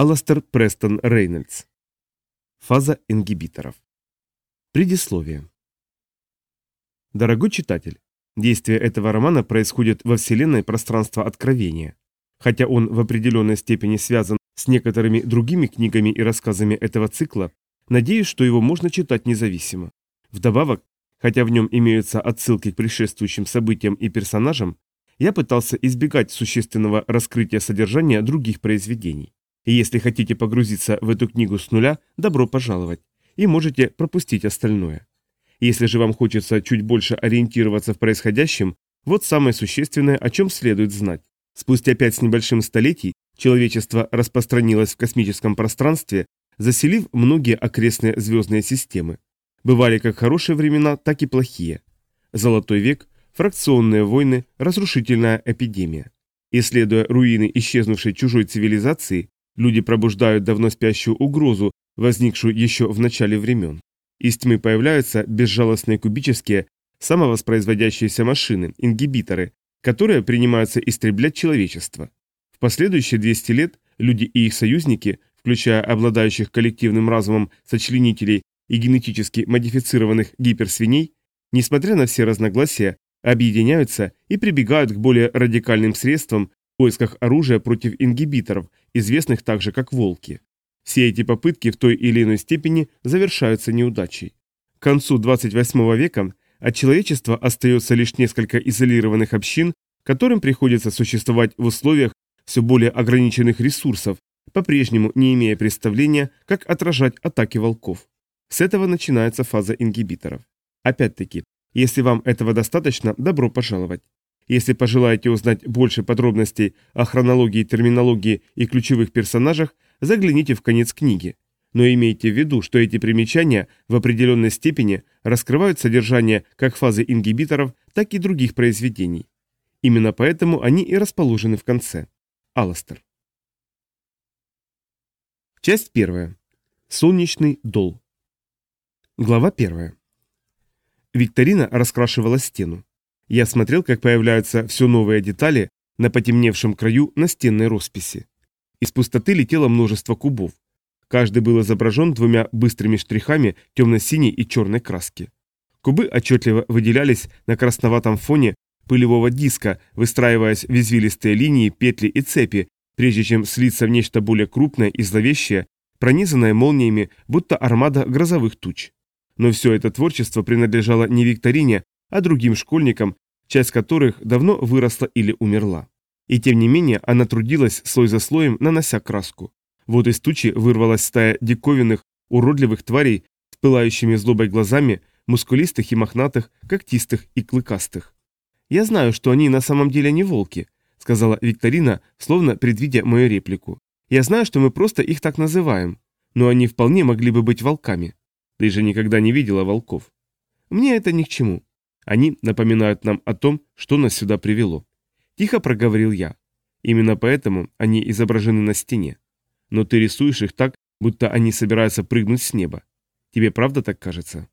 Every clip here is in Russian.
Аластер Престон Рейнольдс. Фаза ингибиторов. Предисловие. Дорогой читатель, действие этого романа происходит во вселенной пространства откровения. Хотя он в определенной степени связан с некоторыми другими книгами и рассказами этого цикла, надеюсь, что его можно читать независимо. Вдобавок, хотя в нем имеются отсылки к предшествующим событиям и персонажам, я пытался избегать существенного раскрытия содержания других произведений. И если хотите погрузиться в эту книгу с нуля, добро пожаловать. И можете пропустить остальное. Если же вам хочется чуть больше ориентироваться в происходящем, вот самое существенное, о чем следует знать. Спустя пять с небольшим столетий человечество распространилось в космическом пространстве, заселив многие окрестные звездные системы. Бывали как хорошие времена, так и плохие. Золотой век, фракционные войны, разрушительная эпидемия. Исследуя руины исчезнувшей чужой цивилизации, люди пробуждают давно спящую угрозу, возникшую еще в начале времен. Из тьмы появляются безжалостные кубические, самовоспроизводящиеся машины, ингибиторы, которые принимаются истреблять человечество. В последующие 200 лет люди и их союзники, включая обладающих коллективным разумом сочленителей и генетически модифицированных гиперсвиней, несмотря на все разногласия, объединяются и прибегают к более радикальным средствам поисках оружия против ингибиторов, известных также как волки. Все эти попытки в той или иной степени завершаются неудачей. К концу 28 века от человечества остается лишь несколько изолированных общин, которым приходится существовать в условиях все более ограниченных ресурсов, по-прежнему не имея представления, как отражать атаки волков. С этого начинается фаза ингибиторов. Опять-таки, если вам этого достаточно, добро пожаловать. Если пожелаете узнать больше подробностей о хронологии, терминологии и ключевых персонажах, загляните в конец книги. Но имейте в виду, что эти примечания в определенной степени раскрывают содержание как фазы ингибиторов, так и других произведений. Именно поэтому они и расположены в конце. Аластер. Часть первая. Солнечный дол. Глава первая. Викторина раскрашивала стену. Я смотрел, как появляются все новые детали на потемневшем краю настенной росписи. Из пустоты летело множество кубов. Каждый был изображен двумя быстрыми штрихами темно-синей и черной краски. Кубы отчетливо выделялись на красноватом фоне пылевого диска, выстраиваясь в извилистые линии, петли и цепи, прежде чем слиться в нечто более крупное и зловещее, пронизанное молниями, будто армада грозовых туч. Но все это творчество принадлежало не Викторине, а другим школьникам, часть которых давно выросла или умерла. И тем не менее она трудилась слой за слоем, нанося краску. Вот из тучи вырвалась стая диковинных, уродливых тварей с пылающими злобой глазами, мускулистых и мохнатых, когтистых и клыкастых. «Я знаю, что они на самом деле не волки», — сказала Викторина, словно предвидя мою реплику. «Я знаю, что мы просто их так называем, но они вполне могли бы быть волками. Ты же никогда не видела волков. Мне это ни к чему. Они напоминают нам о том, что нас сюда привело. Тихо проговорил я. Именно поэтому они изображены на стене. Но ты рисуешь их так, будто они собираются прыгнуть с неба. Тебе правда так кажется?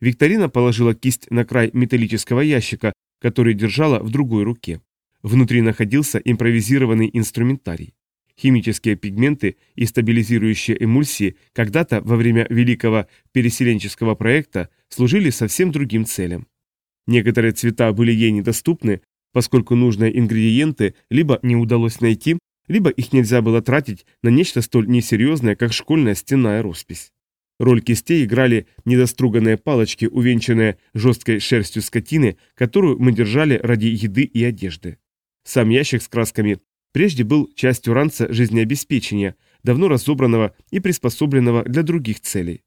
Викторина положила кисть на край металлического ящика, который держала в другой руке. Внутри находился импровизированный инструментарий. Химические пигменты и стабилизирующие эмульсии когда-то во время великого переселенческого проекта служили совсем другим целям. Некоторые цвета были ей недоступны, поскольку нужные ингредиенты либо не удалось найти, либо их нельзя было тратить на нечто столь несерьезное, как школьная стенная роспись. Роль кистей играли недоструганные палочки, увенчанные жесткой шерстью скотины, которую мы держали ради еды и одежды. Сам ящик с красками Прежде был частью ранца жизнеобеспечения, давно разобранного и приспособленного для других целей.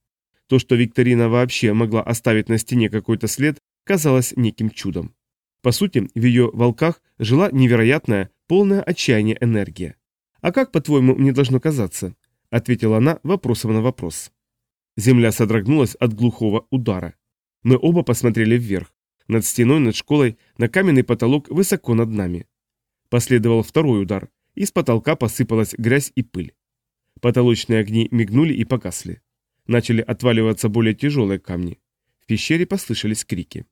То, что Викторина вообще могла оставить на стене какой-то след, казалось неким чудом. По сути, в ее волках жила невероятная, полная отчаяния энергия. «А как, по-твоему, мне должно казаться?» – ответила она вопросом на вопрос. Земля содрогнулась от глухого удара. Мы оба посмотрели вверх. Над стеной, над школой, на каменный потолок высоко над нами. Последовал второй удар, и с потолка посыпалась грязь и пыль. Потолочные огни мигнули и погасли. Начали отваливаться более тяжелые камни. В пещере послышались крики.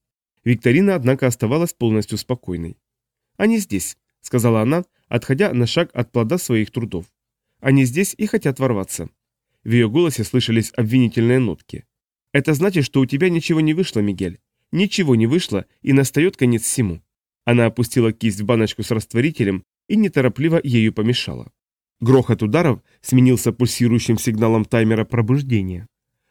Викторина, однако, оставалась полностью спокойной. «Они здесь», — сказала она, отходя на шаг от плода своих трудов. Они здесь и хотят ворваться». В ее голосе слышались обвинительные нотки. «Это значит, что у тебя ничего не вышло, Мигель. Ничего не вышло, и настает конец всему». Она опустила кисть в баночку с растворителем и неторопливо ею помешала. Грохот ударов сменился пульсирующим сигналом таймера пробуждения.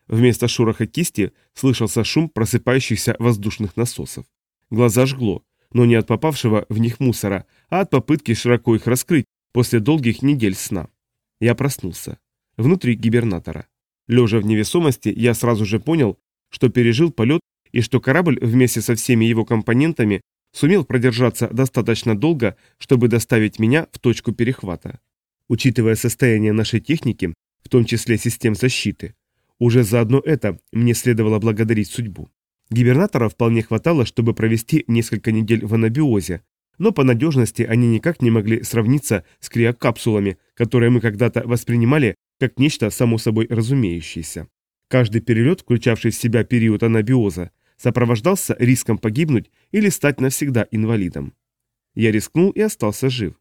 Вместо шороха кисти слышался шум просыпающихся воздушных насосов. Глаза жгло, но не от попавшего в них мусора, а от попытки широко их раскрыть после долгих недель сна. Я проснулся. Внутри гибернатора. Лежа в невесомости, я сразу же понял, что пережил полет и что корабль вместе со всеми его компонентами сумел продержаться достаточно долго, чтобы доставить меня в точку перехвата. Учитывая состояние нашей техники, в том числе систем защиты, уже заодно это мне следовало благодарить судьбу. Гибернатора вполне хватало, чтобы провести несколько недель в анабиозе, но по надежности они никак не могли сравниться с криокапсулами, которые мы когда-то воспринимали как нечто само собой разумеющееся. Каждый перелет, включавший в себя период анабиоза, сопровождался риском погибнуть или стать навсегда инвалидом. Я рискнул и остался жив.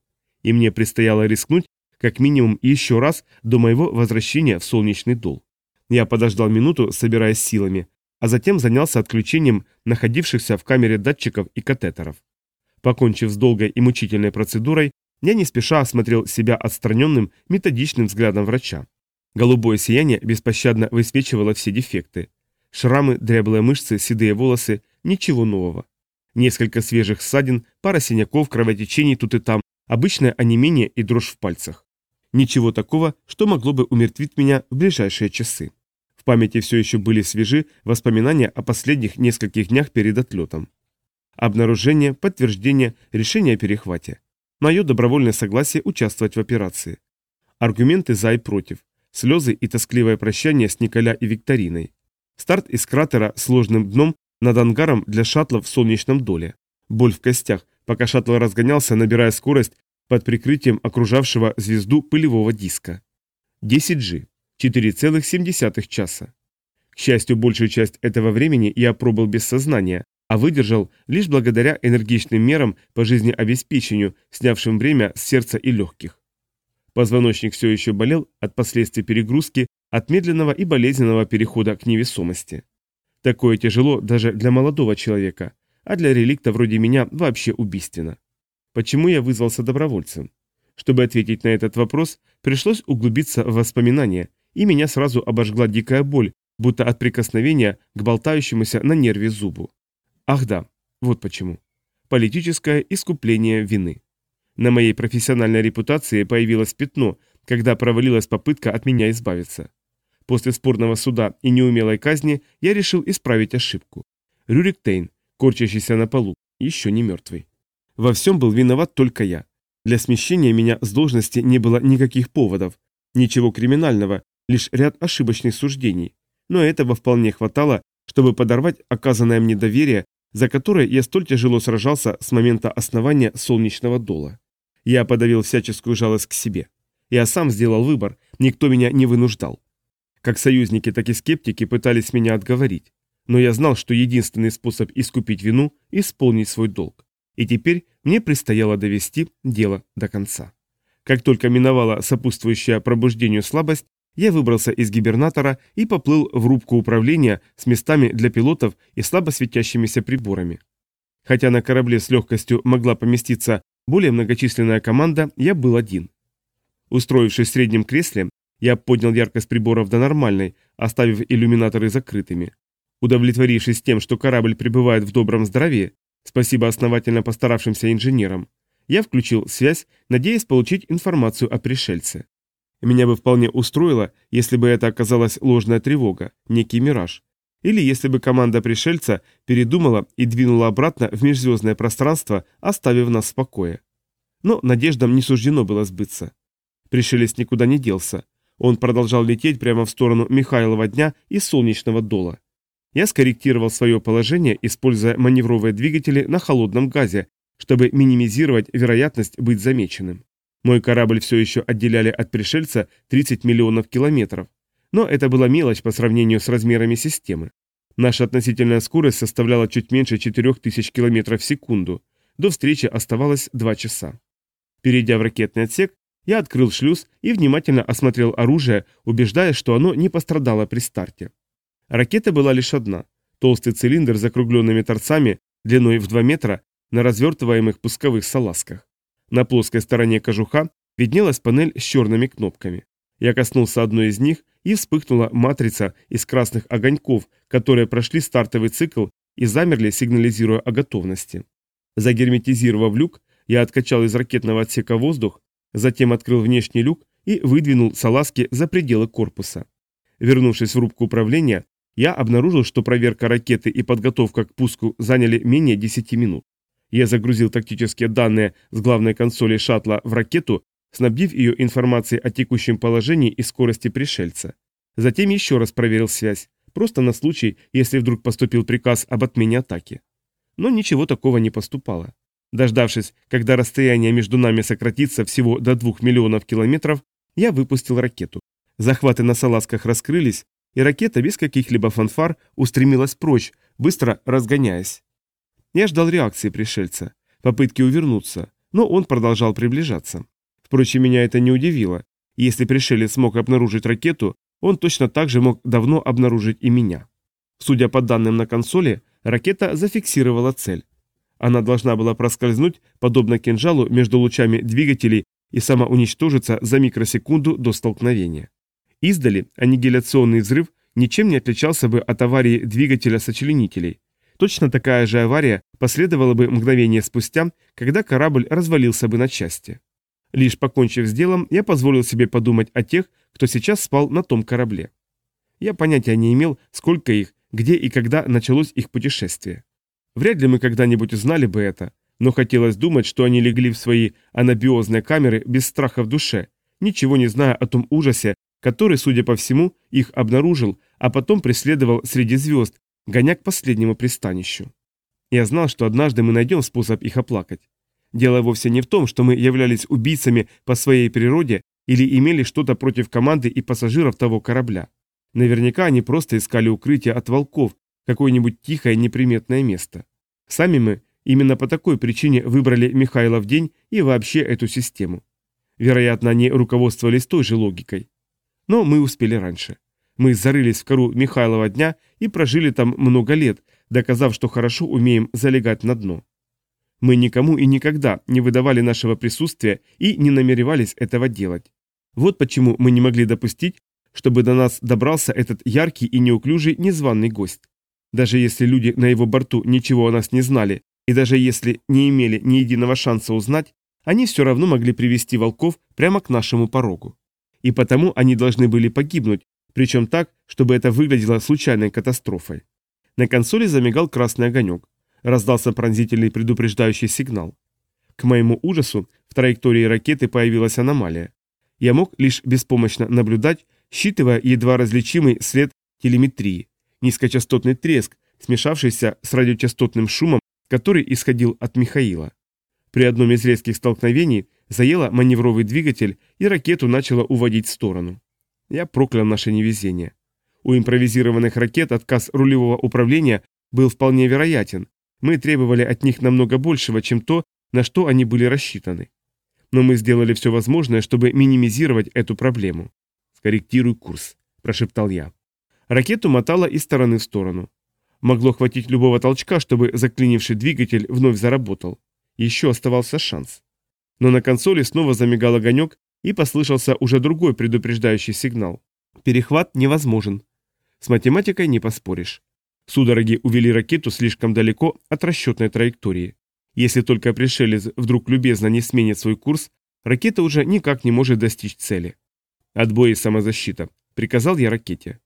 И мне предстояло рискнуть как минимум еще раз до моего возвращения в солнечный дол. Я подождал минуту, собираясь силами, а затем занялся отключением находившихся в камере датчиков и катетеров. Покончив с долгой и мучительной процедурой, я не спеша осмотрел себя отстраненным, методичным взглядом врача. Голубое сияние беспощадно высвечивало все дефекты. Шрамы, дряблые мышцы, седые волосы – ничего нового. Несколько свежих ссадин, пара синяков, кровотечений тут и там, обычное онемение и дрожь в пальцах. Ничего такого, что могло бы умертвить меня в ближайшие часы памяти все еще были свежи воспоминания о последних нескольких днях перед отлетом. Обнаружение, подтверждение, решение о перехвате. Мое добровольное согласие участвовать в операции. Аргументы за и против. Слезы и тоскливое прощание с Николя и Викториной. Старт из кратера сложным дном над ангаром для шаттлов в солнечном доле. Боль в костях, пока шаттл разгонялся, набирая скорость под прикрытием окружавшего звезду пылевого диска. 10G. 4,7 часа. К счастью, большую часть этого времени я пробыл без сознания, а выдержал лишь благодаря энергичным мерам по жизнеобеспечению, снявшим время с сердца и легких. Позвоночник все еще болел от последствий перегрузки, от медленного и болезненного перехода к невесомости. Такое тяжело даже для молодого человека, а для реликта вроде меня вообще убийственно. Почему я вызвался добровольцем? Чтобы ответить на этот вопрос, пришлось углубиться в воспоминания, и меня сразу обожгла дикая боль, будто от прикосновения к болтающемуся на нерве зубу. Ах да, вот почему. Политическое искупление вины. На моей профессиональной репутации появилось пятно, когда провалилась попытка от меня избавиться. После спорного суда и неумелой казни я решил исправить ошибку. Рюрик Тейн, корчащийся на полу, еще не мертвый. Во всем был виноват только я. Для смещения меня с должности не было никаких поводов, ничего криминального, лишь ряд ошибочных суждений, но этого вполне хватало, чтобы подорвать оказанное мне доверие, за которое я столь тяжело сражался с момента основания солнечного дола. Я подавил всяческую жалость к себе. Я сам сделал выбор, никто меня не вынуждал. Как союзники, так и скептики пытались меня отговорить, но я знал, что единственный способ искупить вину – исполнить свой долг. И теперь мне предстояло довести дело до конца. Как только миновала сопутствующая пробуждению слабость, я выбрался из гибернатора и поплыл в рубку управления с местами для пилотов и слабо светящимися приборами. Хотя на корабле с легкостью могла поместиться более многочисленная команда, я был один. Устроившись в среднем кресле, я поднял яркость приборов до нормальной, оставив иллюминаторы закрытыми. Удовлетворившись тем, что корабль пребывает в добром здравии, спасибо основательно постаравшимся инженерам, я включил связь, надеясь получить информацию о пришельце. Меня бы вполне устроило, если бы это оказалась ложная тревога, некий мираж. Или если бы команда пришельца передумала и двинула обратно в межзвездное пространство, оставив нас в покое. Но надеждам не суждено было сбыться. Пришелец никуда не делся. Он продолжал лететь прямо в сторону Михайлова дня и солнечного дола. Я скорректировал свое положение, используя маневровые двигатели на холодном газе, чтобы минимизировать вероятность быть замеченным. Мой корабль все еще отделяли от пришельца 30 миллионов километров. Но это была мелочь по сравнению с размерами системы. Наша относительная скорость составляла чуть меньше 4000 километров в секунду. До встречи оставалось 2 часа. Перейдя в ракетный отсек, Я открыл шлюз и внимательно осмотрел оружие, убеждаясь, что оно не пострадало при старте. Ракета была лишь одна. Толстый цилиндр с закругленными торцами, длиной в 2 метра, на развертываемых пусковых салазках. На плоской стороне кожуха виднелась панель с черными кнопками. Я коснулся одной из них, и вспыхнула матрица из красных огоньков, которые прошли стартовый цикл и замерли, сигнализируя о готовности. Загерметизировав люк, я откачал из ракетного отсека воздух, затем открыл внешний люк и выдвинул салазки за пределы корпуса. Вернувшись в рубку управления, я обнаружил, что проверка ракеты и подготовка к пуску заняли менее 10 минут. Я загрузил тактические данные с главной консоли шаттла в ракету, снабдив ее информацией о текущем положении и скорости пришельца. Затем еще раз проверил связь, просто на случай, если вдруг поступил приказ об отмене атаки. Но ничего такого не поступало. Дождавшись, когда расстояние между нами сократится всего до двух миллионов километров, я выпустил ракету. Захваты на салазках раскрылись, и ракета без каких-либо фанфар устремилась прочь, быстро разгоняясь. Я ждал реакции пришельца, попытки увернуться, но он продолжал приближаться. Впрочем, меня это не удивило. Если пришелец смог обнаружить ракету, он точно так же мог давно обнаружить и меня. Судя по данным на консоли, ракета зафиксировала цель. Она должна была проскользнуть, подобно кинжалу, между лучами двигателей и самоуничтожиться за микросекунду до столкновения. Издали аннигиляционный взрыв ничем не отличался бы от аварии двигателя сочленителей. Точно такая же авария последовала бы мгновение спустя, когда корабль развалился бы на части. Лишь покончив с делом, я позволил себе подумать о тех, кто сейчас спал на том корабле. Я понятия не имел, сколько их, где и когда началось их путешествие. Вряд ли мы когда-нибудь узнали бы это, но хотелось думать, что они легли в свои анабиозные камеры без страха в душе, ничего не зная о том ужасе, который, судя по всему, их обнаружил, а потом преследовал среди звезд, гоня к последнему пристанищу. Я знал, что однажды мы найдем способ их оплакать. Дело вовсе не в том, что мы являлись убийцами по своей природе или имели что-то против команды и пассажиров того корабля. Наверняка они просто искали укрытие от волков, какое-нибудь тихое неприметное место. Сами мы именно по такой причине выбрали Михайлов день и вообще эту систему. Вероятно, они руководствовались той же логикой. Но мы успели раньше. Мы зарылись в кору Михайлова дня и прожили там много лет, доказав, что хорошо умеем залегать на дно. Мы никому и никогда не выдавали нашего присутствия и не намеревались этого делать. Вот почему мы не могли допустить, чтобы до нас добрался этот яркий и неуклюжий незваный гость. Даже если люди на его борту ничего о нас не знали, и даже если не имели ни единого шанса узнать, они все равно могли привести волков прямо к нашему порогу. И потому они должны были погибнуть, причем так, чтобы это выглядело случайной катастрофой. На консоли замигал красный огонек. Раздался пронзительный предупреждающий сигнал. К моему ужасу в траектории ракеты появилась аномалия. Я мог лишь беспомощно наблюдать, считывая едва различимый след телеметрии низкочастотный треск, смешавшийся с радиочастотным шумом, который исходил от Михаила. При одном из резких столкновений заело маневровый двигатель, и ракету начало уводить в сторону. Я проклял наше невезение. У импровизированных ракет отказ рулевого управления был вполне вероятен. Мы требовали от них намного большего, чем то, на что они были рассчитаны. Но мы сделали все возможное, чтобы минимизировать эту проблему. «Скорректируй курс», – прошептал я. Ракету мотало из стороны в сторону. Могло хватить любого толчка, чтобы заклинивший двигатель вновь заработал. Еще оставался шанс. Но на консоли снова замигал огонек, и послышался уже другой предупреждающий сигнал. Перехват невозможен. С математикой не поспоришь. Судороги увели ракету слишком далеко от расчетной траектории. Если только пришелец вдруг любезно не сменит свой курс, ракета уже никак не может достичь цели. «Отбой и самозащита», — приказал я ракете.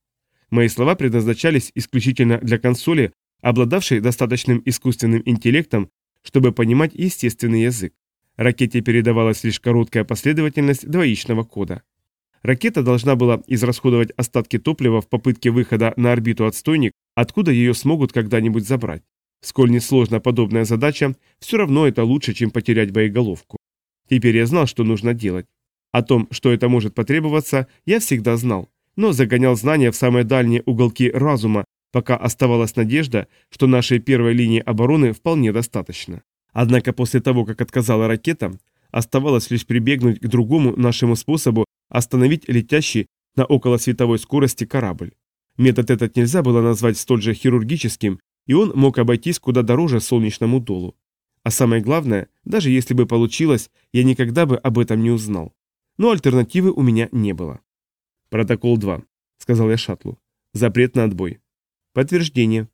Мои слова предназначались исключительно для консоли, обладавшей достаточным искусственным интеллектом, чтобы понимать естественный язык. Ракете передавалась лишь короткая последовательность двоичного кода. Ракета должна была израсходовать остатки топлива в попытке выхода на орбиту отстойник, откуда ее смогут когда-нибудь забрать. Сколь несложна подобная задача, все равно это лучше, чем потерять боеголовку. Теперь я знал, что нужно делать. О том, что это может потребоваться, я всегда знал но загонял знания в самые дальние уголки разума, пока оставалась надежда, что нашей первой линии обороны вполне достаточно. Однако после того, как отказала ракета, Оставалось лишь прибегнуть к другому нашему способу остановить летящий на околосветовой скорости корабль. Метод этот нельзя было назвать столь же хирургическим, и он мог обойтись куда дороже солнечному долу. А самое главное, даже если бы получилось, я никогда бы об этом не узнал. Но альтернативы у меня не было. «Протокол 2», — сказал я шаттлу. «Запрет на отбой». «Подтверждение».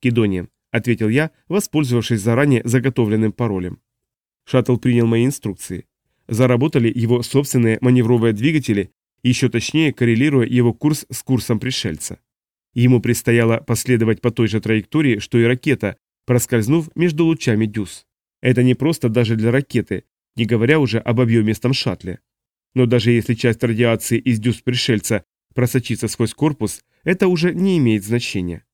«Кедония», — ответил я, воспользовавшись заранее заготовленным паролем. Шаттл принял мои инструкции. Заработали его собственные маневровые двигатели, еще точнее коррелируя его курс с курсом пришельца. Ему предстояло последовать по той же траектории, что и ракета, проскользнув между лучами дюз. Это не просто даже для ракеты, не говоря уже об объемистом шаттле. Но даже если часть радиации из дюз пришельца просочится сквозь корпус, это уже не имеет значения.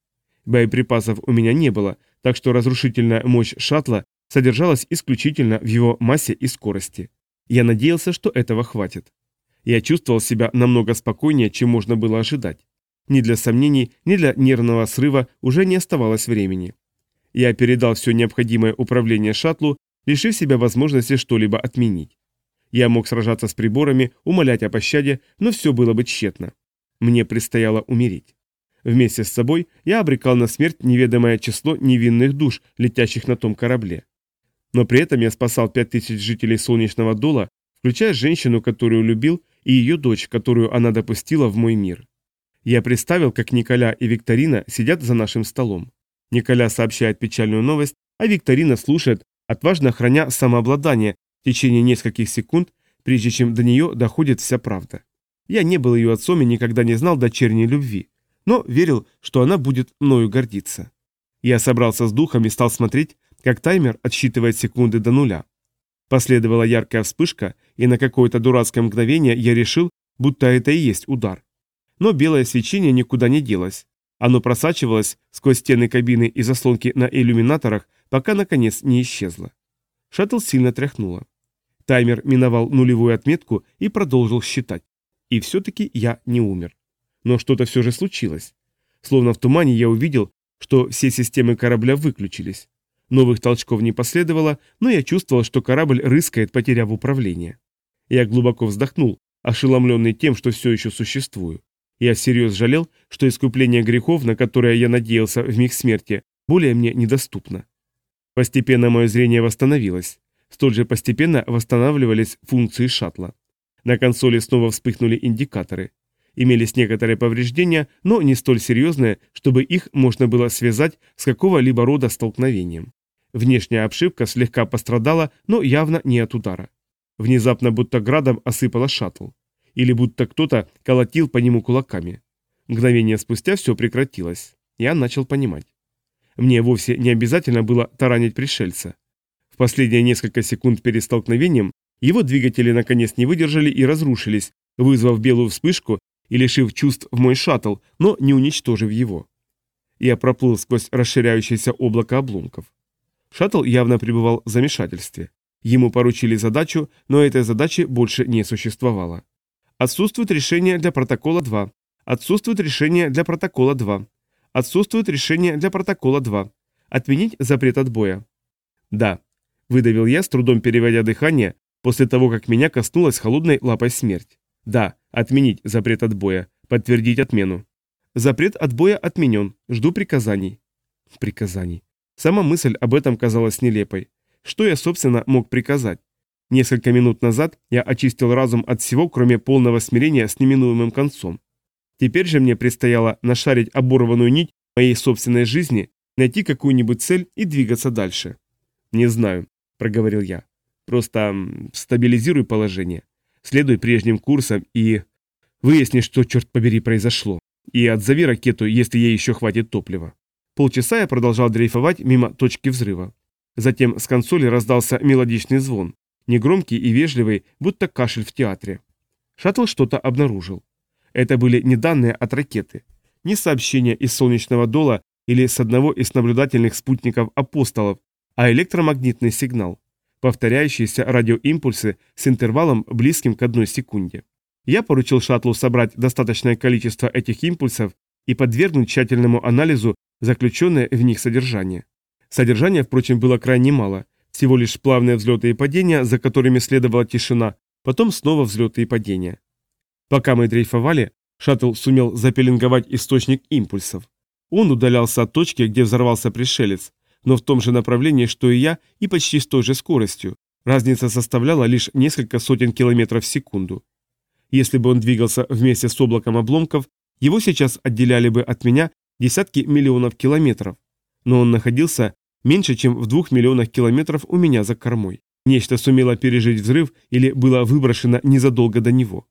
Боеприпасов у меня не было, так что разрушительная мощь шаттла содержалась исключительно в его массе и скорости. Я надеялся, что этого хватит. Я чувствовал себя намного спокойнее, чем можно было ожидать. Ни для сомнений, ни для нервного срыва уже не оставалось времени. Я передал все необходимое управление шаттлу, лишив себя возможности что-либо отменить. Я мог сражаться с приборами, умолять о пощаде, но все было бы тщетно. Мне предстояло умереть. Вместе с собой я обрекал на смерть неведомое число невинных душ, летящих на том корабле. Но при этом я спасал пять тысяч жителей Солнечного Дола, включая женщину, которую любил, и ее дочь, которую она допустила в мой мир. Я представил, как Николя и Викторина сидят за нашим столом. Николя сообщает печальную новость, а Викторина слушает, отважно храня самообладание в течение нескольких секунд, прежде чем до нее доходит вся правда. Я не был ее отцом и никогда не знал дочерней любви, но верил, что она будет мною гордиться. Я собрался с духом и стал смотреть, как таймер отсчитывает секунды до нуля. Последовала яркая вспышка, и на какое-то дурацкое мгновение я решил, будто это и есть удар. Но белое свечение никуда не делось. Оно просачивалось сквозь стены кабины и заслонки на иллюминаторах, пока наконец не исчезло. Шаттл сильно тряхнуло. Таймер миновал нулевую отметку и продолжил считать. И все-таки я не умер. Но что-то все же случилось. Словно в тумане я увидел, что все системы корабля выключились. Новых толчков не последовало, но я чувствовал, что корабль рыскает, потеряв управление. Я глубоко вздохнул, ошеломленный тем, что все еще существую. Я всерьез жалел, что искупление грехов, на которое я надеялся в миг смерти, более мне недоступно. Постепенно мое зрение восстановилось. Столь же постепенно восстанавливались функции шаттла. На консоли снова вспыхнули индикаторы. Имелись некоторые повреждения, но не столь серьезные, чтобы их можно было связать с какого-либо рода столкновением. Внешняя обшивка слегка пострадала, но явно не от удара. Внезапно будто градом осыпала шаттл. Или будто кто-то колотил по нему кулаками. Мгновение спустя все прекратилось. Я начал понимать. Мне вовсе не обязательно было таранить пришельца. В последние несколько секунд перед столкновением его двигатели наконец не выдержали и разрушились, вызвав белую вспышку и лишив чувств в мой шаттл, но не уничтожив его. Я проплыл сквозь расширяющееся облако обломков. Шаттл явно пребывал в замешательстве. Ему поручили задачу, но этой задачи больше не существовало. Отсутствует решение для протокола 2. Отсутствует решение для протокола 2. Отсутствует решение для протокола 2. Отменить запрет отбоя. Да, выдавил я, с трудом переводя дыхание, после того, как меня коснулась холодной лапой смерть. Да, отменить запрет отбоя, подтвердить отмену. Запрет отбоя отменен, жду приказаний. Приказаний. Сама мысль об этом казалась нелепой. Что я, собственно, мог приказать? Несколько минут назад я очистил разум от всего, кроме полного смирения с неминуемым концом. Теперь же мне предстояло нашарить оборванную нить моей собственной жизни, найти какую-нибудь цель и двигаться дальше. «Не знаю», — проговорил я. «Просто стабилизируй положение, следуй прежним курсом и выясни, что, черт побери, произошло. И отзови ракету, если ей еще хватит топлива». Полчаса я продолжал дрейфовать мимо точки взрыва. Затем с консоли раздался мелодичный звон, негромкий и вежливый, будто кашель в театре. Шаттл что-то обнаружил. Это были не данные от ракеты, не сообщения из солнечного дола или с одного из наблюдательных спутников апостолов, а электромагнитный сигнал, повторяющиеся радиоимпульсы с интервалом близким к одной секунде. Я поручил шаттлу собрать достаточное количество этих импульсов и подвергнуть тщательному анализу заключенное в них содержание. Содержания, впрочем, было крайне мало, Всего лишь плавные взлеты и падения, за которыми следовала тишина, потом снова взлеты и падения. Пока мы дрейфовали, шаттл сумел запеленговать источник импульсов. Он удалялся от точки, где взорвался пришелец, но в том же направлении, что и я, и почти с той же скоростью. Разница составляла лишь несколько сотен километров в секунду. Если бы он двигался вместе с облаком обломков, его сейчас отделяли бы от меня десятки миллионов километров. Но он находился меньше, чем в двух миллионах километров у меня за кормой. Нечто сумело пережить взрыв или было выброшено незадолго до него.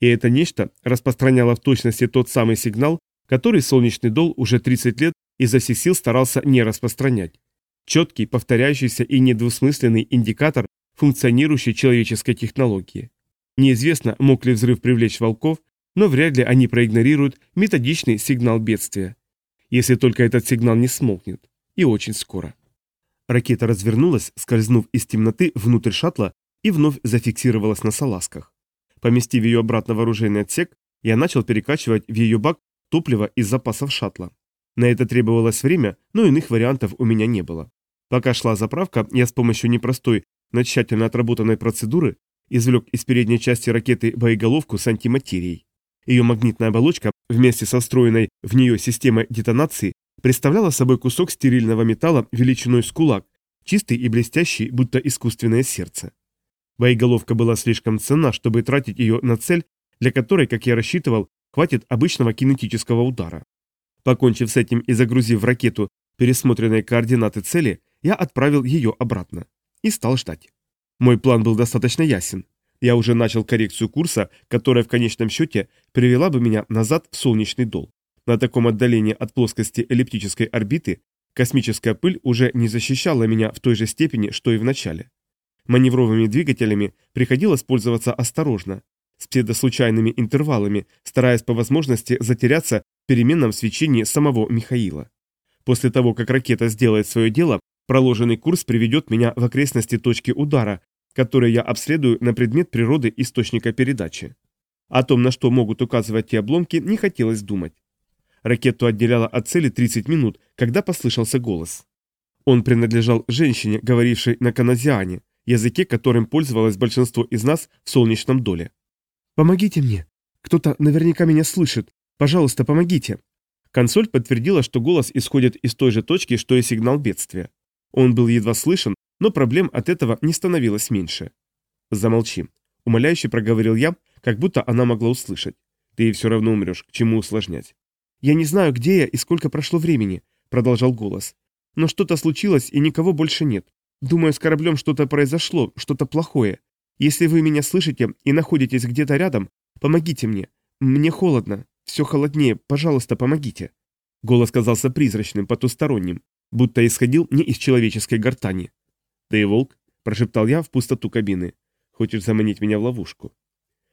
И это нечто распространяло в точности тот самый сигнал, который солнечный дол уже 30 лет изо всех сил старался не распространять. Четкий, повторяющийся и недвусмысленный индикатор функционирующей человеческой технологии. Неизвестно, мог ли взрыв привлечь волков, но вряд ли они проигнорируют методичный сигнал бедствия. Если только этот сигнал не смолкнет. И очень скоро. Ракета развернулась, скользнув из темноты внутрь шаттла и вновь зафиксировалась на салазках. Поместив ее обратно в оружейный отсек, я начал перекачивать в ее бак топливо из запасов шаттла. На это требовалось время, но иных вариантов у меня не было. Пока шла заправка, я с помощью непростой, но тщательно отработанной процедуры извлек из передней части ракеты боеголовку с антиматерией. Ее магнитная оболочка вместе со встроенной в нее системой детонации представляла собой кусок стерильного металла величиной с кулак, чистый и блестящий, будто искусственное сердце. Боеголовка была слишком ценна, чтобы тратить ее на цель, для которой, как я рассчитывал, хватит обычного кинетического удара. Покончив с этим и загрузив в ракету пересмотренные координаты цели, я отправил ее обратно. И стал ждать. Мой план был достаточно ясен. Я уже начал коррекцию курса, которая в конечном счете привела бы меня назад в солнечный дол. На таком отдалении от плоскости эллиптической орбиты космическая пыль уже не защищала меня в той же степени, что и в начале. Маневровыми двигателями приходилось пользоваться осторожно, с псевдослучайными интервалами, стараясь по возможности затеряться в переменном свечении самого Михаила. После того, как ракета сделает свое дело, проложенный курс приведет меня в окрестности точки удара, которые я обследую на предмет природы источника передачи. О том, на что могут указывать те обломки, не хотелось думать. Ракету отделяло от цели 30 минут, когда послышался голос. Он принадлежал женщине, говорившей на каназиане, языке, которым пользовалось большинство из нас в солнечном доле. «Помогите мне! Кто-то наверняка меня слышит! Пожалуйста, помогите!» Консоль подтвердила, что голос исходит из той же точки, что и сигнал бедствия. Он был едва слышен, но проблем от этого не становилось меньше. «Замолчи», — умоляюще проговорил я, как будто она могла услышать. «Ты все равно умрешь, к чему усложнять?» «Я не знаю, где я и сколько прошло времени», — продолжал голос. «Но что-то случилось, и никого больше нет. Думаю, с кораблем что-то произошло, что-то плохое. Если вы меня слышите и находитесь где-то рядом, помогите мне. Мне холодно, все холоднее, пожалуйста, помогите». Голос казался призрачным, потусторонним, будто исходил не из человеческой гортани. «Ты волк?» – прошептал я в пустоту кабины. «Хочешь заманить меня в ловушку?»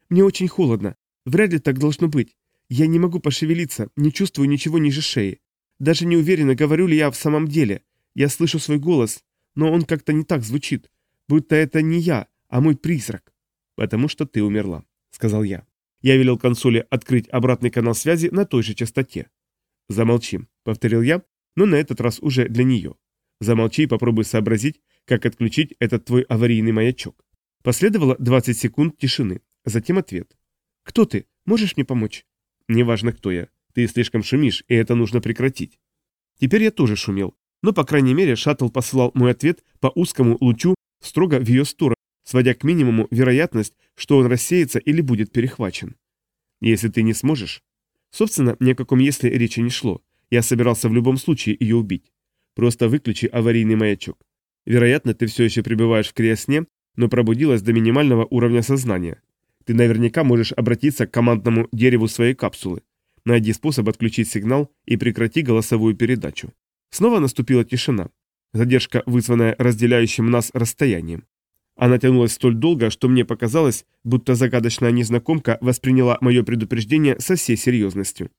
«Мне очень холодно. Вряд ли так должно быть. Я не могу пошевелиться, не чувствую ничего ниже шеи. Даже не уверена, говорю ли я в самом деле. Я слышу свой голос, но он как-то не так звучит, будто это не я, а мой призрак. «Потому что ты умерла», — сказал я. Я велел консоли открыть обратный канал связи на той же частоте. «Замолчи», — повторил я, но на этот раз уже для нее. Замолчи и попробуй сообразить, как отключить этот твой аварийный маячок. Последовало 20 секунд тишины, затем ответ. «Кто ты? Можешь мне помочь?» «Неважно, кто я. Ты слишком шумишь, и это нужно прекратить». Теперь я тоже шумел, но, по крайней мере, шаттл посылал мой ответ по узкому лучу строго в ее сторону, сводя к минимуму вероятность, что он рассеется или будет перехвачен. Если ты не сможешь... Собственно, ни о каком «если» речи не шло. Я собирался в любом случае ее убить. Просто выключи аварийный маячок. Вероятно, ты все еще пребываешь в криосне, но пробудилась до минимального уровня сознания. Ты наверняка можешь обратиться к командному дереву своей капсулы. Найди способ отключить сигнал и прекрати голосовую передачу. Снова наступила тишина. Задержка, вызванная разделяющим нас расстоянием. Она тянулась столь долго, что мне показалось, будто загадочная незнакомка восприняла мое предупреждение со всей серьезностью.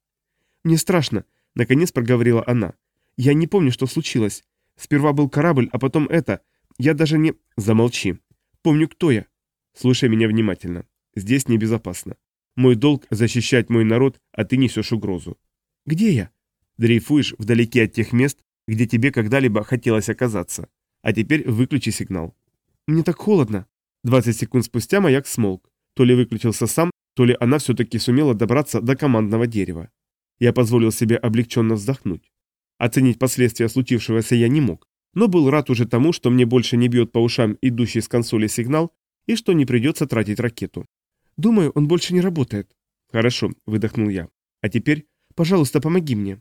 «Мне страшно», — наконец проговорила она. «Я не помню, что случилось. Сперва был корабль, а потом это. Я даже не... Замолчи. Помню, кто я. Слушай меня внимательно. Здесь небезопасно. Мой долг – защищать мой народ, а ты несешь угрозу. Где я? Дрейфуешь вдалеке от тех мест, где тебе когда-либо хотелось оказаться. А теперь выключи сигнал. Мне так холодно. 20 секунд спустя маяк смолк. То ли выключился сам, то ли она все-таки сумела добраться до командного дерева. Я позволил себе облегченно вздохнуть. Оценить последствия случившегося я не мог, но был рад уже тому, что мне больше не бьет по ушам идущий с консоли сигнал и что не придется тратить ракету. Думаю, он больше не работает. Хорошо, выдохнул я. А теперь, пожалуйста, помоги мне.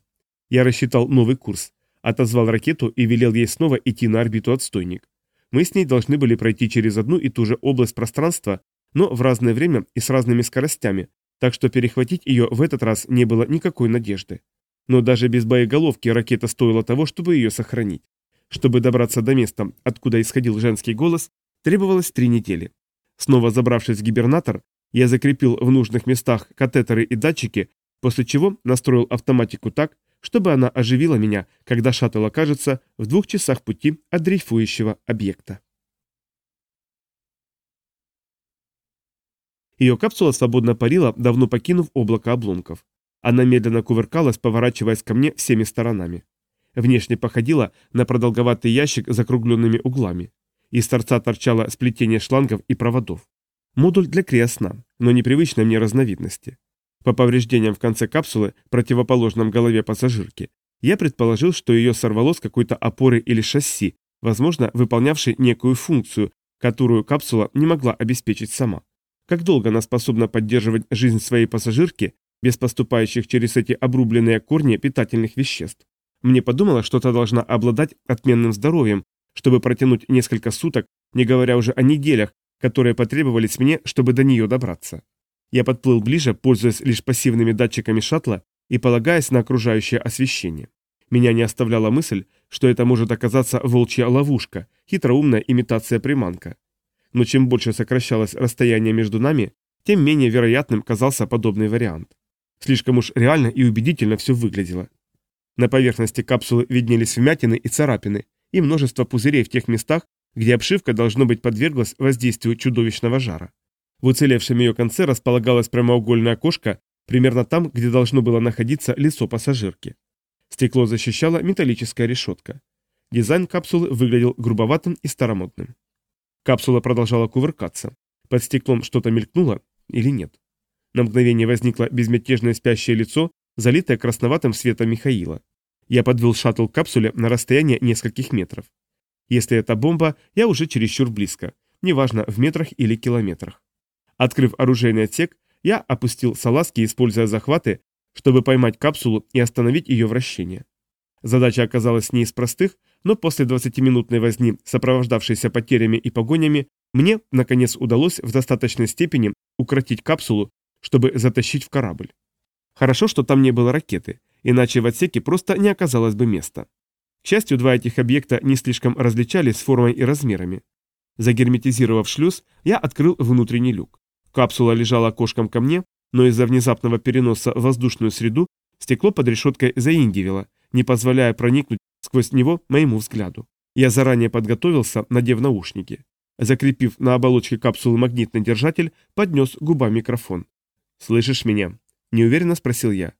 Я рассчитал новый курс, отозвал ракету и велел ей снова идти на орбиту отстойник. Мы с ней должны были пройти через одну и ту же область пространства, но в разное время и с разными скоростями, так что перехватить ее в этот раз не было никакой надежды. Но даже без боеголовки ракета стоила того, чтобы ее сохранить. Чтобы добраться до места, откуда исходил женский голос, требовалось три недели. Снова забравшись в гибернатор, я закрепил в нужных местах катетеры и датчики, после чего настроил автоматику так, чтобы она оживила меня, когда шаттл окажется в двух часах пути от дрейфующего объекта. Ее капсула свободно парила, давно покинув облако обломков. Она медленно кувыркалась, поворачиваясь ко мне всеми сторонами. Внешне походила на продолговатый ящик с закругленными углами. Из торца торчало сплетение шлангов и проводов. Модуль для криосна, но непривычной мне разновидности. По повреждениям в конце капсулы, противоположном голове пассажирки, я предположил, что ее сорвало с какой-то опоры или шасси, возможно, выполнявшей некую функцию, которую капсула не могла обеспечить сама. Как долго она способна поддерживать жизнь своей пассажирки без поступающих через эти обрубленные корни питательных веществ? Мне подумалось, что та должна обладать отменным здоровьем, чтобы протянуть несколько суток, не говоря уже о неделях, которые потребовались мне, чтобы до нее добраться. Я подплыл ближе, пользуясь лишь пассивными датчиками шаттла и полагаясь на окружающее освещение. Меня не оставляла мысль, что это может оказаться волчья ловушка, хитроумная имитация приманка но чем больше сокращалось расстояние между нами, тем менее вероятным казался подобный вариант. Слишком уж реально и убедительно все выглядело. На поверхности капсулы виднелись вмятины и царапины, и множество пузырей в тех местах, где обшивка должно быть подверглась воздействию чудовищного жара. В уцелевшем ее конце располагалось прямоугольное окошко, примерно там, где должно было находиться лицо пассажирки. Стекло защищала металлическая решетка. Дизайн капсулы выглядел грубоватым и старомодным. Капсула продолжала кувыркаться. Под стеклом что-то мелькнуло или нет? На мгновение возникло безмятежное спящее лицо, залитое красноватым светом Михаила. Я подвел шаттл к капсуле на расстояние нескольких метров. Если это бомба, я уже чересчур близко, неважно в метрах или километрах. Открыв оружейный отсек, я опустил салазки, используя захваты, чтобы поймать капсулу и остановить ее вращение. Задача оказалась не из простых, но после 20-минутной возни, сопровождавшейся потерями и погонями, мне, наконец, удалось в достаточной степени укротить капсулу, чтобы затащить в корабль. Хорошо, что там не было ракеты, иначе в отсеке просто не оказалось бы места. К счастью, два этих объекта не слишком различались формой и размерами. Загерметизировав шлюз, я открыл внутренний люк. Капсула лежала окошком ко мне, но из-за внезапного переноса в воздушную среду стекло под решеткой заиндивило, не позволяя проникнуть сквозь него моему взгляду. Я заранее подготовился, надев наушники. Закрепив на оболочке капсулы магнитный держатель, поднес губам микрофон. «Слышишь меня?» – неуверенно спросил я.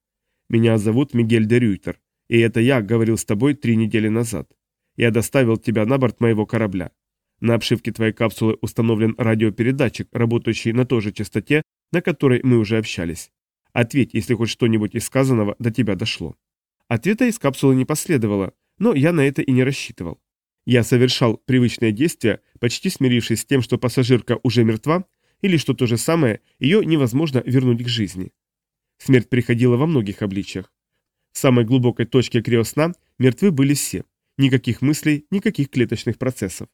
«Меня зовут Мигель де Рюйтер, и это я говорил с тобой три недели назад. Я доставил тебя на борт моего корабля. На обшивке твоей капсулы установлен радиопередатчик, работающий на той же частоте, на которой мы уже общались. Ответь, если хоть что-нибудь из сказанного до тебя дошло». Ответа из капсулы не последовало, но я на это и не рассчитывал. Я совершал привычное действие, почти смирившись с тем, что пассажирка уже мертва, или что то же самое, ее невозможно вернуть к жизни. Смерть приходила во многих обличиях. В самой глубокой точке криосна мертвы были все. Никаких мыслей, никаких клеточных процессов.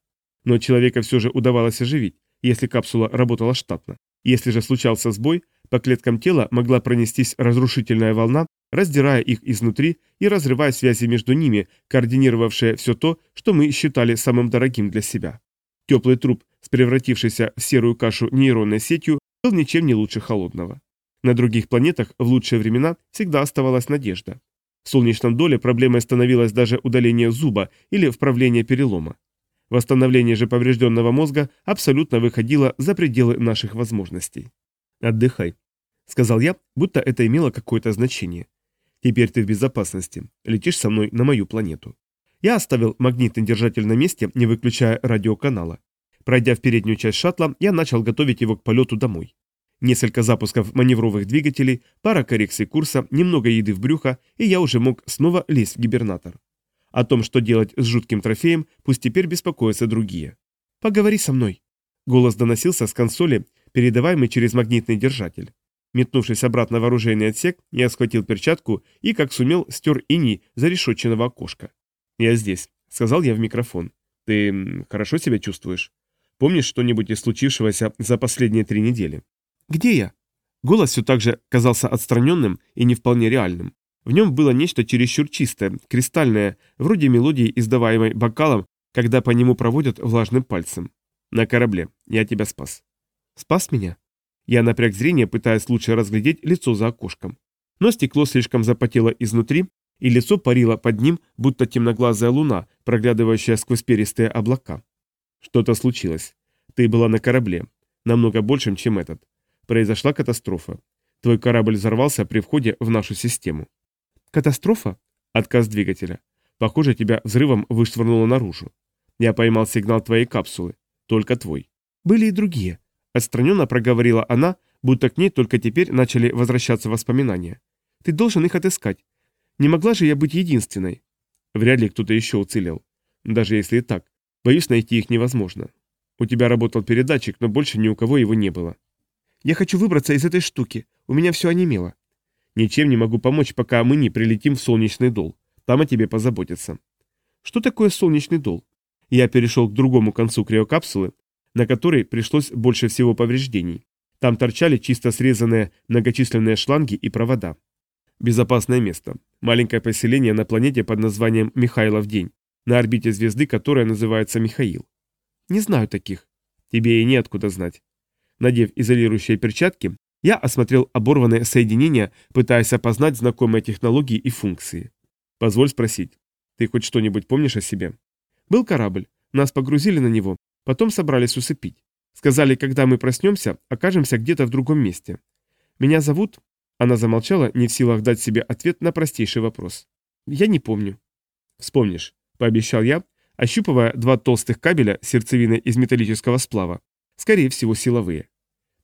Но человека все же удавалось оживить, если капсула работала штатно. Если же случался сбой, по клеткам тела могла пронестись разрушительная волна, раздирая их изнутри и разрывая связи между ними, координировавшие все то, что мы считали самым дорогим для себя. Теплый труп с превратившейся в серую кашу нейронной сетью был ничем не лучше холодного. На других планетах в лучшие времена всегда оставалась надежда. В солнечном доле проблемой становилось даже удаление зуба или вправление перелома. Восстановление же поврежденного мозга абсолютно выходило за пределы наших возможностей. «Отдыхай», — сказал я, будто это имело какое-то значение. Теперь ты в безопасности. Летишь со мной на мою планету. Я оставил магнитный держатель на месте, не выключая радиоканала. Пройдя в переднюю часть шаттла, я начал готовить его к полету домой. Несколько запусков маневровых двигателей, пара коррекций курса, немного еды в брюхо, и я уже мог снова лезть в гибернатор. О том, что делать с жутким трофеем, пусть теперь беспокоятся другие. «Поговори со мной». Голос доносился с консоли, передаваемый через магнитный держатель. Метнувшись обратно в оружейный отсек, я схватил перчатку и, как сумел, стер иней зарешетченного окошка. «Я здесь», — сказал я в микрофон. «Ты хорошо себя чувствуешь? Помнишь что-нибудь из случившегося за последние три недели?» «Где я?» Голос все так же казался отстраненным и не вполне реальным. В нем было нечто чересчур чистое, кристальное, вроде мелодии, издаваемой бокалом, когда по нему проводят влажным пальцем. «На корабле. Я тебя спас». «Спас меня?» Я напряг зрение, пытаясь лучше разглядеть лицо за окошком. Но стекло слишком запотело изнутри, и лицо парило под ним, будто темноглазая луна, проглядывающая сквозь перистые облака. Что-то случилось. Ты была на корабле. Намного большим, чем этот. Произошла катастрофа. Твой корабль взорвался при входе в нашу систему. Катастрофа? Отказ двигателя. Похоже, тебя взрывом вышвырнуло наружу. Я поймал сигнал твоей капсулы. Только твой. Были и другие. Отстраненно проговорила она, будто к ней только теперь начали возвращаться воспоминания. Ты должен их отыскать. Не могла же я быть единственной? Вряд ли кто-то еще уцелел. Даже если и так. Боюсь, найти их невозможно. У тебя работал передатчик, но больше ни у кого его не было. Я хочу выбраться из этой штуки. У меня все онемело. Ничем не могу помочь, пока мы не прилетим в солнечный дол. Там о тебе позаботятся. Что такое солнечный дол? Я перешел к другому концу криокапсулы, на которой пришлось больше всего повреждений. Там торчали чисто срезанные многочисленные шланги и провода. Безопасное место. Маленькое поселение на планете под названием Михайлов день, на орбите звезды, которая называется Михаил. Не знаю таких. Тебе и неоткуда знать. Надев изолирующие перчатки, я осмотрел оборванное соединение, пытаясь опознать знакомые технологии и функции. Позволь спросить, ты хоть что-нибудь помнишь о себе? Был корабль, нас погрузили на него, потом собрались усыпить. Сказали, когда мы проснемся, окажемся где-то в другом месте. Меня зовут... Она замолчала, не в силах дать себе ответ на простейший вопрос. Я не помню. Вспомнишь, пообещал я, ощупывая два толстых кабеля сердцевины из металлического сплава. Скорее всего, силовые.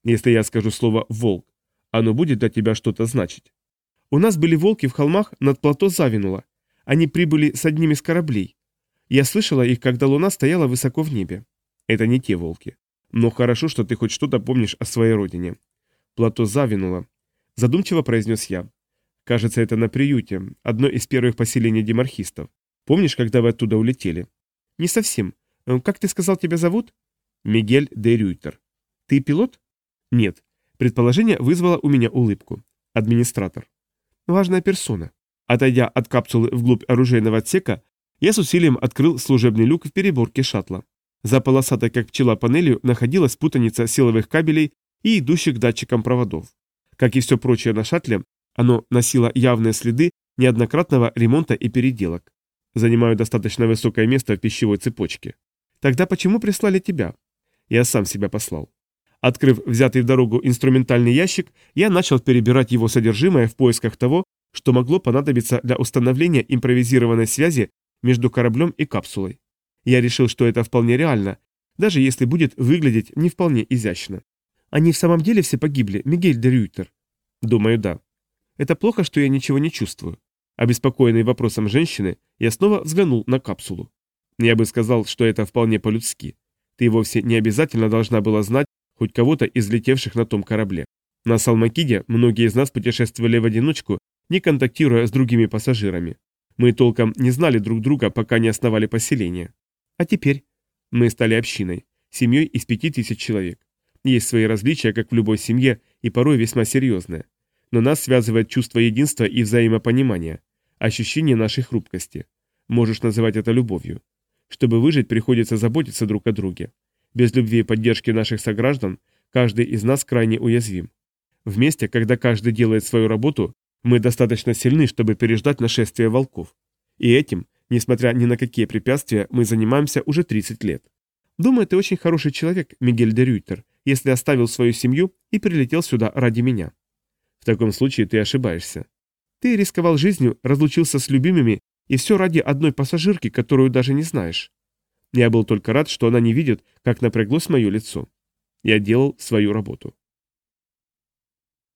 Если я скажу слово «волк», оно будет для тебя что-то значить. У нас были волки в холмах над плато Завинула. Они прибыли с одним из кораблей. Я слышала их, когда луна стояла высоко в небе. Это не те волки. Но хорошо, что ты хоть что-то помнишь о своей родине. Плато Завинула. Задумчиво произнес я. Кажется, это на приюте, одно из первых поселений демархистов. Помнишь, когда вы оттуда улетели? Не совсем. Э, как ты сказал, тебя зовут? Мигель де Рюйтер. Ты пилот? Нет. Предположение вызвало у меня улыбку. Администратор. Важная персона. Отойдя от капсулы вглубь оружейного отсека, я с усилием открыл служебный люк в переборке шаттла. За полосатой, как пчела, панелью находилась путаница силовых кабелей и идущих к датчикам проводов. Как и все прочее на шаттле, оно носило явные следы неоднократного ремонта и переделок. Занимаю достаточно высокое место в пищевой цепочке. Тогда почему прислали тебя? Я сам себя послал. Открыв взятый в дорогу инструментальный ящик, я начал перебирать его содержимое в поисках того, что могло понадобиться для установления импровизированной связи между кораблем и капсулой. Я решил, что это вполне реально, даже если будет выглядеть не вполне изящно. Они в самом деле все погибли, Мигель де Рюйтер? Думаю, да. Это плохо, что я ничего не чувствую. Обеспокоенный вопросом женщины, я снова взглянул на капсулу. Я бы сказал, что это вполне по-людски. Ты вовсе не обязательно должна была знать хоть кого-то из летевших на том корабле. На Салмакиде многие из нас путешествовали в одиночку, не контактируя с другими пассажирами. Мы толком не знали друг друга, пока не основали поселение. А теперь мы стали общиной, семьей из пяти тысяч человек. Есть свои различия, как в любой семье, и порой весьма серьезные. Но нас связывает чувство единства и взаимопонимания, ощущение нашей хрупкости. Можешь называть это любовью. Чтобы выжить, приходится заботиться друг о друге. Без любви и поддержки наших сограждан каждый из нас крайне уязвим. Вместе, когда каждый делает свою работу, мы достаточно сильны, чтобы переждать нашествие волков. И этим, несмотря ни на какие препятствия, мы занимаемся уже 30 лет. Думаю, ты очень хороший человек, Мигель де Рюйтер, если оставил свою семью и прилетел сюда ради меня. В таком случае ты ошибаешься. Ты рисковал жизнью, разлучился с любимыми И все ради одной пассажирки, которую даже не знаешь. Я был только рад, что она не видит, как напряглось мое лицо. Я делал свою работу.